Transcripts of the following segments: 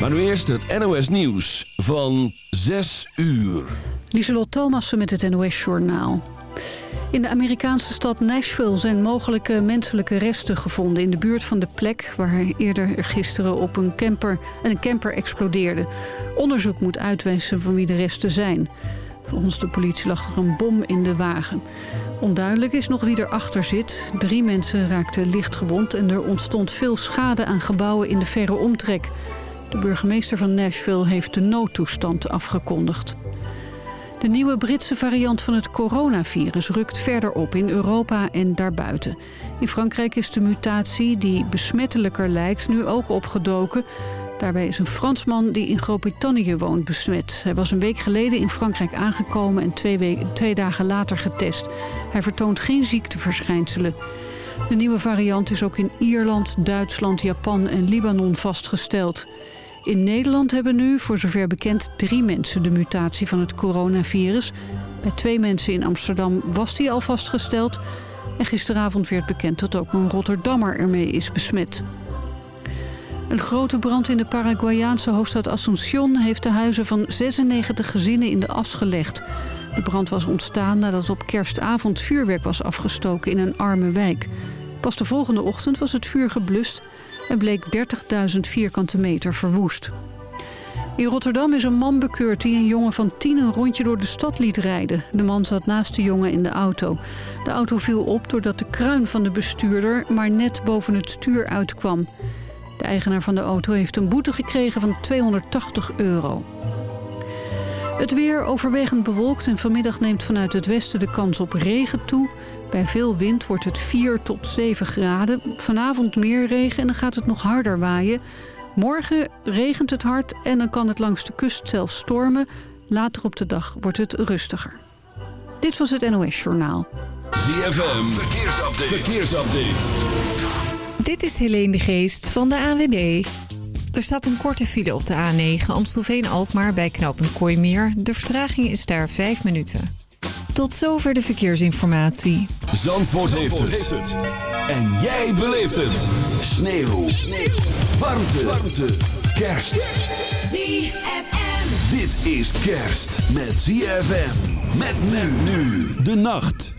Maar nu eerst het NOS Nieuws van 6 uur. Lieselot Thomassen met het NOS Journaal. In de Amerikaanse stad Nashville zijn mogelijke menselijke resten gevonden... in de buurt van de plek waar eerder gisteren op een camper, een camper explodeerde. Onderzoek moet uitwijzen van wie de resten zijn. Volgens de politie lag er een bom in de wagen. Onduidelijk is nog wie erachter zit. Drie mensen raakten licht gewond en er ontstond veel schade aan gebouwen in de verre omtrek. De burgemeester van Nashville heeft de noodtoestand afgekondigd. De nieuwe Britse variant van het coronavirus rukt verder op in Europa en daarbuiten. In Frankrijk is de mutatie, die besmettelijker lijkt, nu ook opgedoken. Daarbij is een Fransman die in Groot-Brittannië woont besmet. Hij was een week geleden in Frankrijk aangekomen en twee, dagen later getest. Hij vertoont geen ziekteverschijnselen. De nieuwe variant is ook in Ierland, Duitsland, Japan en Libanon vastgesteld. In Nederland hebben nu, voor zover bekend, drie mensen de mutatie van het coronavirus. Bij twee mensen in Amsterdam was die al vastgesteld. En gisteravond werd bekend dat ook een Rotterdammer ermee is besmet. Een grote brand in de Paraguayaanse hoofdstad Asunción... heeft de huizen van 96 gezinnen in de as gelegd. De brand was ontstaan nadat op kerstavond vuurwerk was afgestoken in een arme wijk. Pas de volgende ochtend was het vuur geblust en bleek 30.000 vierkante meter verwoest. In Rotterdam is een man bekeurd die een jongen van tien een rondje door de stad liet rijden. De man zat naast de jongen in de auto. De auto viel op doordat de kruin van de bestuurder maar net boven het stuur uitkwam. De eigenaar van de auto heeft een boete gekregen van 280 euro. Het weer overwegend bewolkt en vanmiddag neemt vanuit het westen de kans op regen toe. Bij veel wind wordt het 4 tot 7 graden. Vanavond meer regen en dan gaat het nog harder waaien. Morgen regent het hard en dan kan het langs de kust zelfs stormen. Later op de dag wordt het rustiger. Dit was het NOS Journaal. ZFM, verkeersupdate. verkeersupdate. Dit is Helene de Geest van de AWB. Er staat een korte file op de A9 Amstelveen-Alkmaar bij knooppunt Kooimeer. De vertraging is daar 5 minuten. Tot zover de verkeersinformatie. Zandvoort, heeft, het. En jij beleeft het. Sneeuw. Sneeuw. Warmte. Warmte. Kerst. ZFM. Dit is kerst met ZFM. Met men nu. De nacht.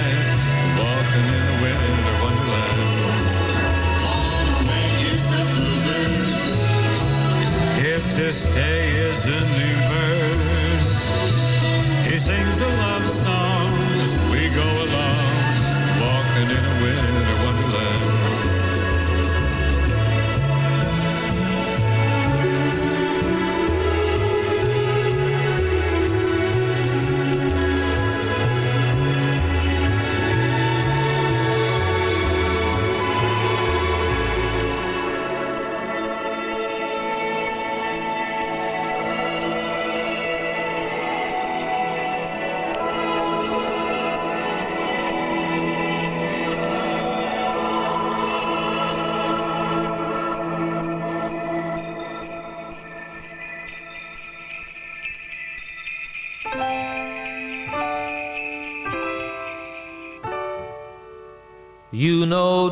To stay is a new bird, he sings a love song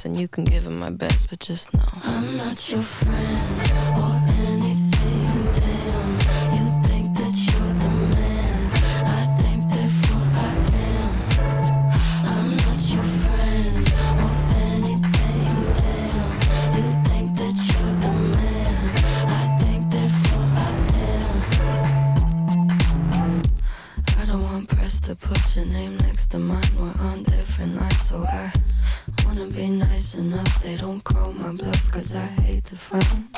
less, and you can give him my best, but just know I'm not your friend or anything. Damn, you think that you're the man. I think therefore I am. I'm not your friend or anything. Damn, you think that you're the man. I think therefore I am. I don't want press to put your name next to mine. We're on different lines, so I wanna be nice enough. They don't call my bluff, cause I hate to find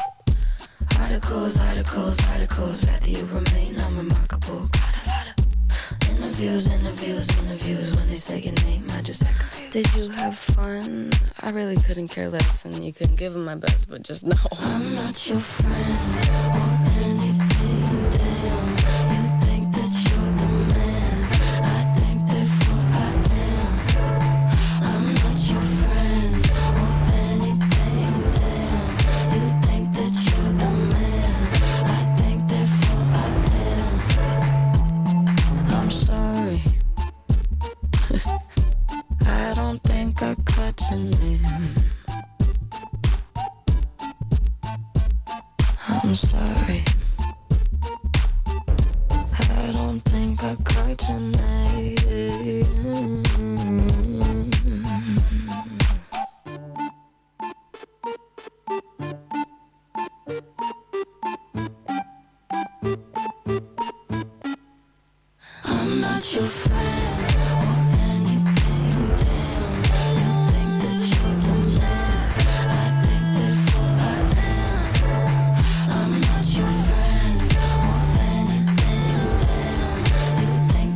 articles, articles, articles. Rather you remain unremarkable. Got a lot of interviews, interviews, interviews. When they say your name, I just act confused. Did you have fun? I really couldn't care less, and you couldn't give it my best, but just know. I'm not your friend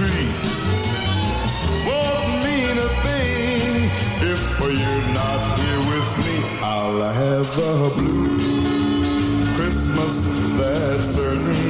tree won't mean a thing if you're not here with me. I'll have a blue Christmas, that's certain.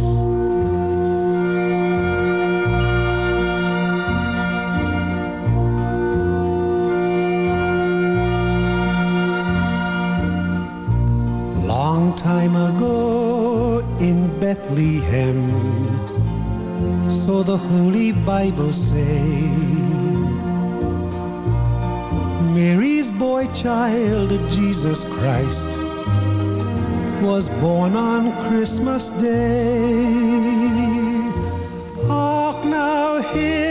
The Holy Bible say, Mary's boy child, Jesus Christ, was born on Christmas Day. Hark now, hear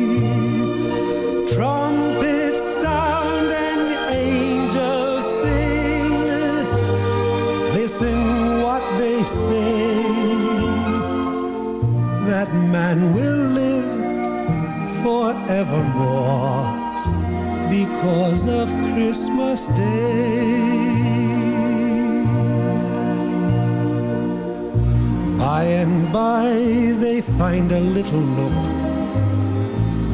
Find a little nook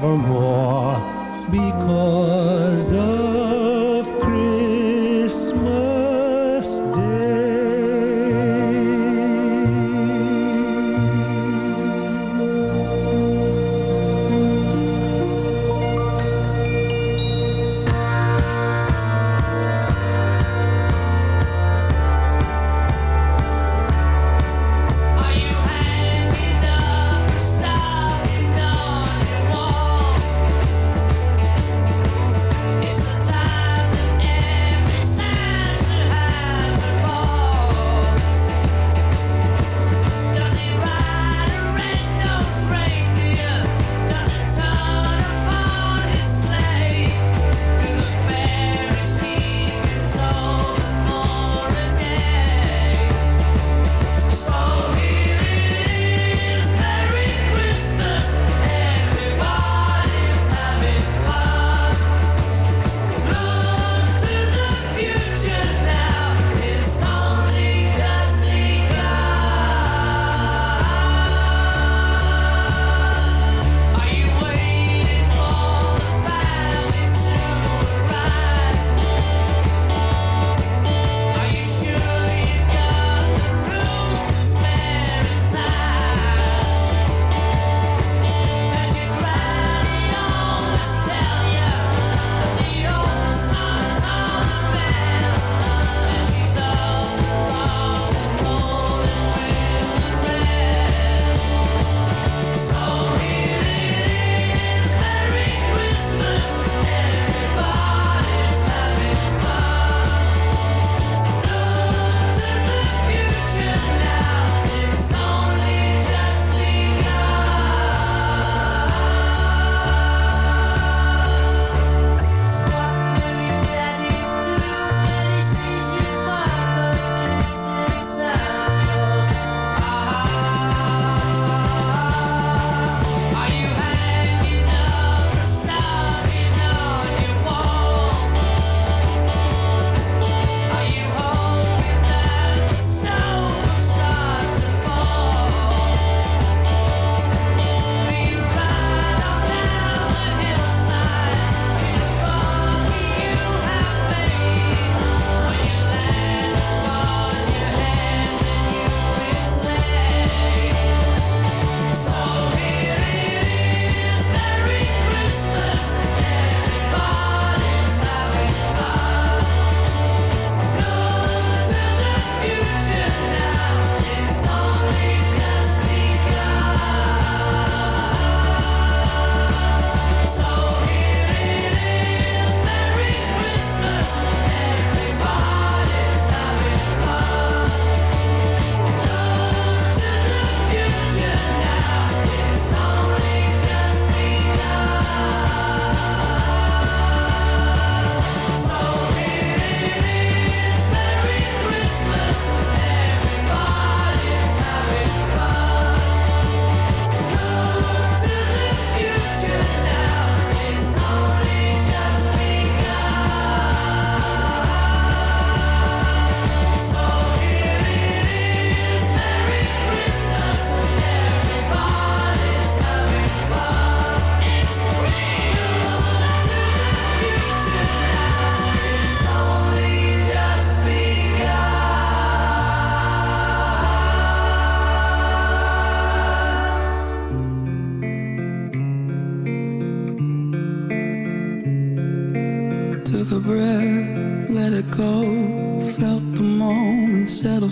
Forevermore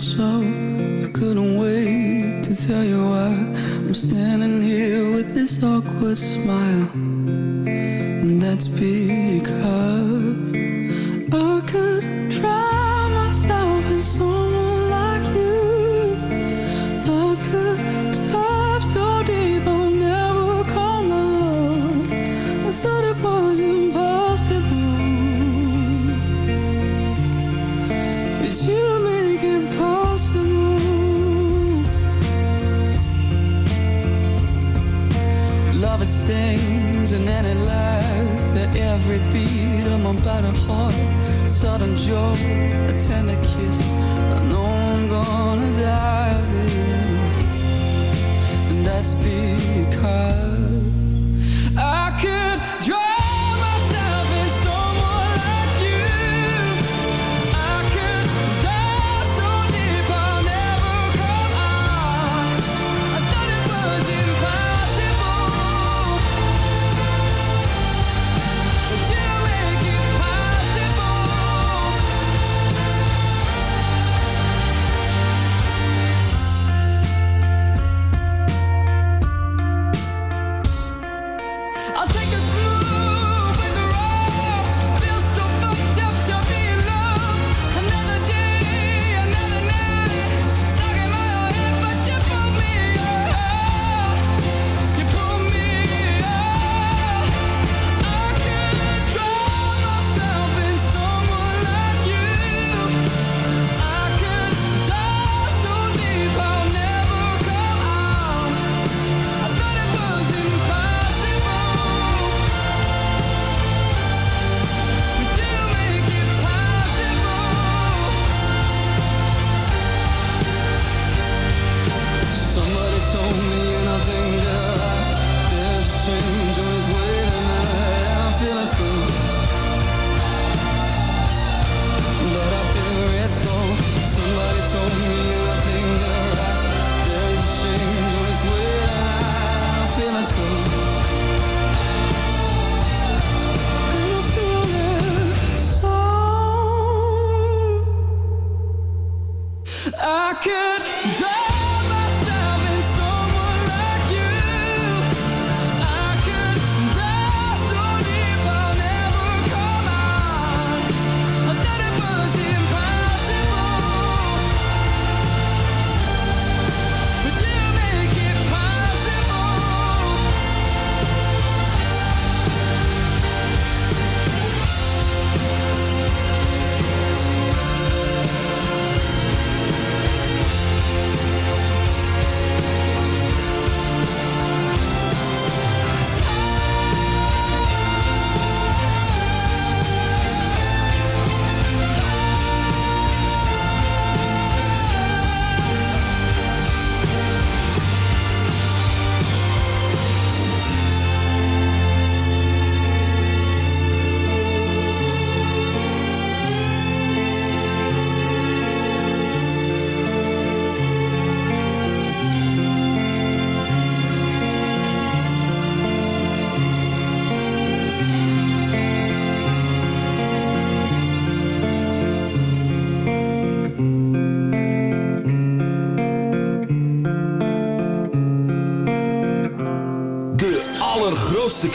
so I couldn't wait to tell you why. I'm standing here with this awkward smile And that's because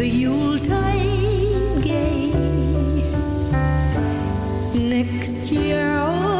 The Yuletide gay. Next year, all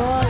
Eyes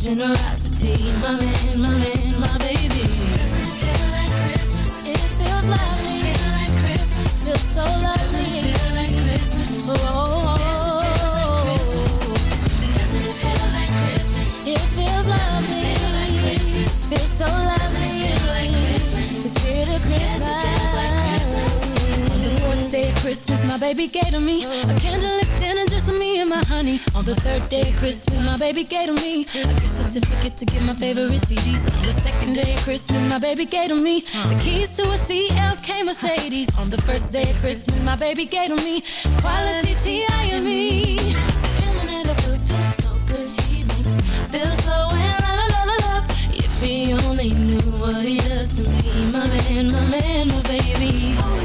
Generosity, my man, my man, my baby. Doesn't it feel like Christmas? It feels lovely. It Feel like Christmas. Feels so lovely. Feel like Christmas. Oh, oh, oh. Doesn't it feel like Christmas? It feels lovely. It Feel like Christmas. Feels so lovely. Feel like Christmas. The spirit of Christmas. On the fourth day of Christmas, my baby gave to me a candlelit dinner for me and my honey. On the third day of Christmas, my baby gave to me a gift certificate to get my favorite CDs. On the second day of Christmas, my baby gave to me the keys to a CLK Mercedes. On the first day of Christmas, my baby gave to me quality T.I. Feeling it, I feel feels so good. He makes me feel so in la love. If he only knew what he does to me, my man, my man, my baby.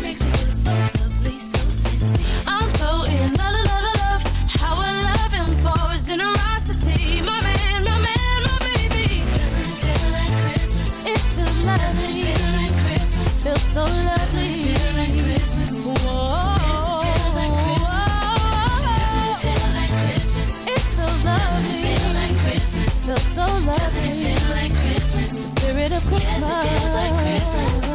Christmas.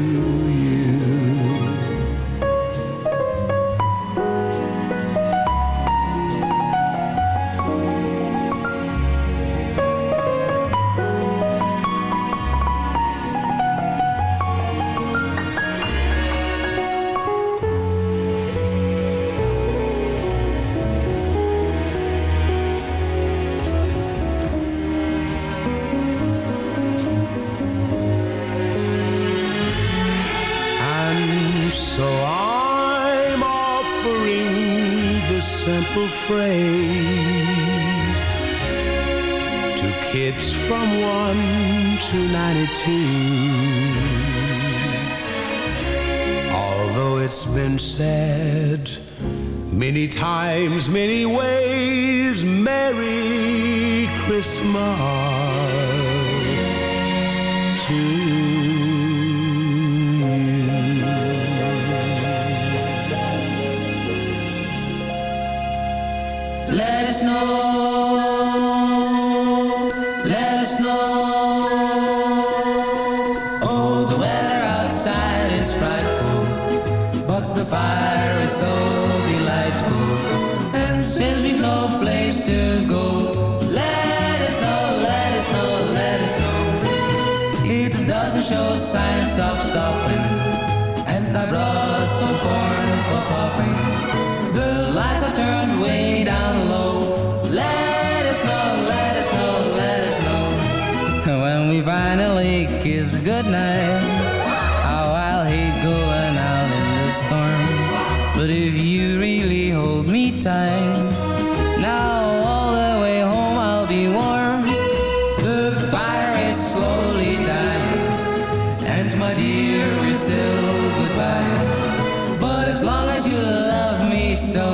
my dear, is still goodbye. But as long as you love me so,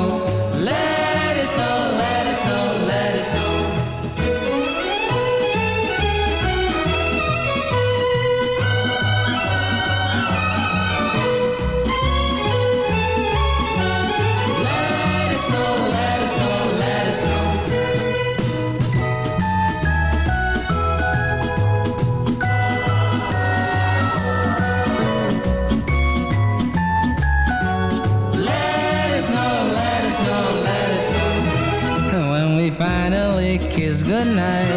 let good night.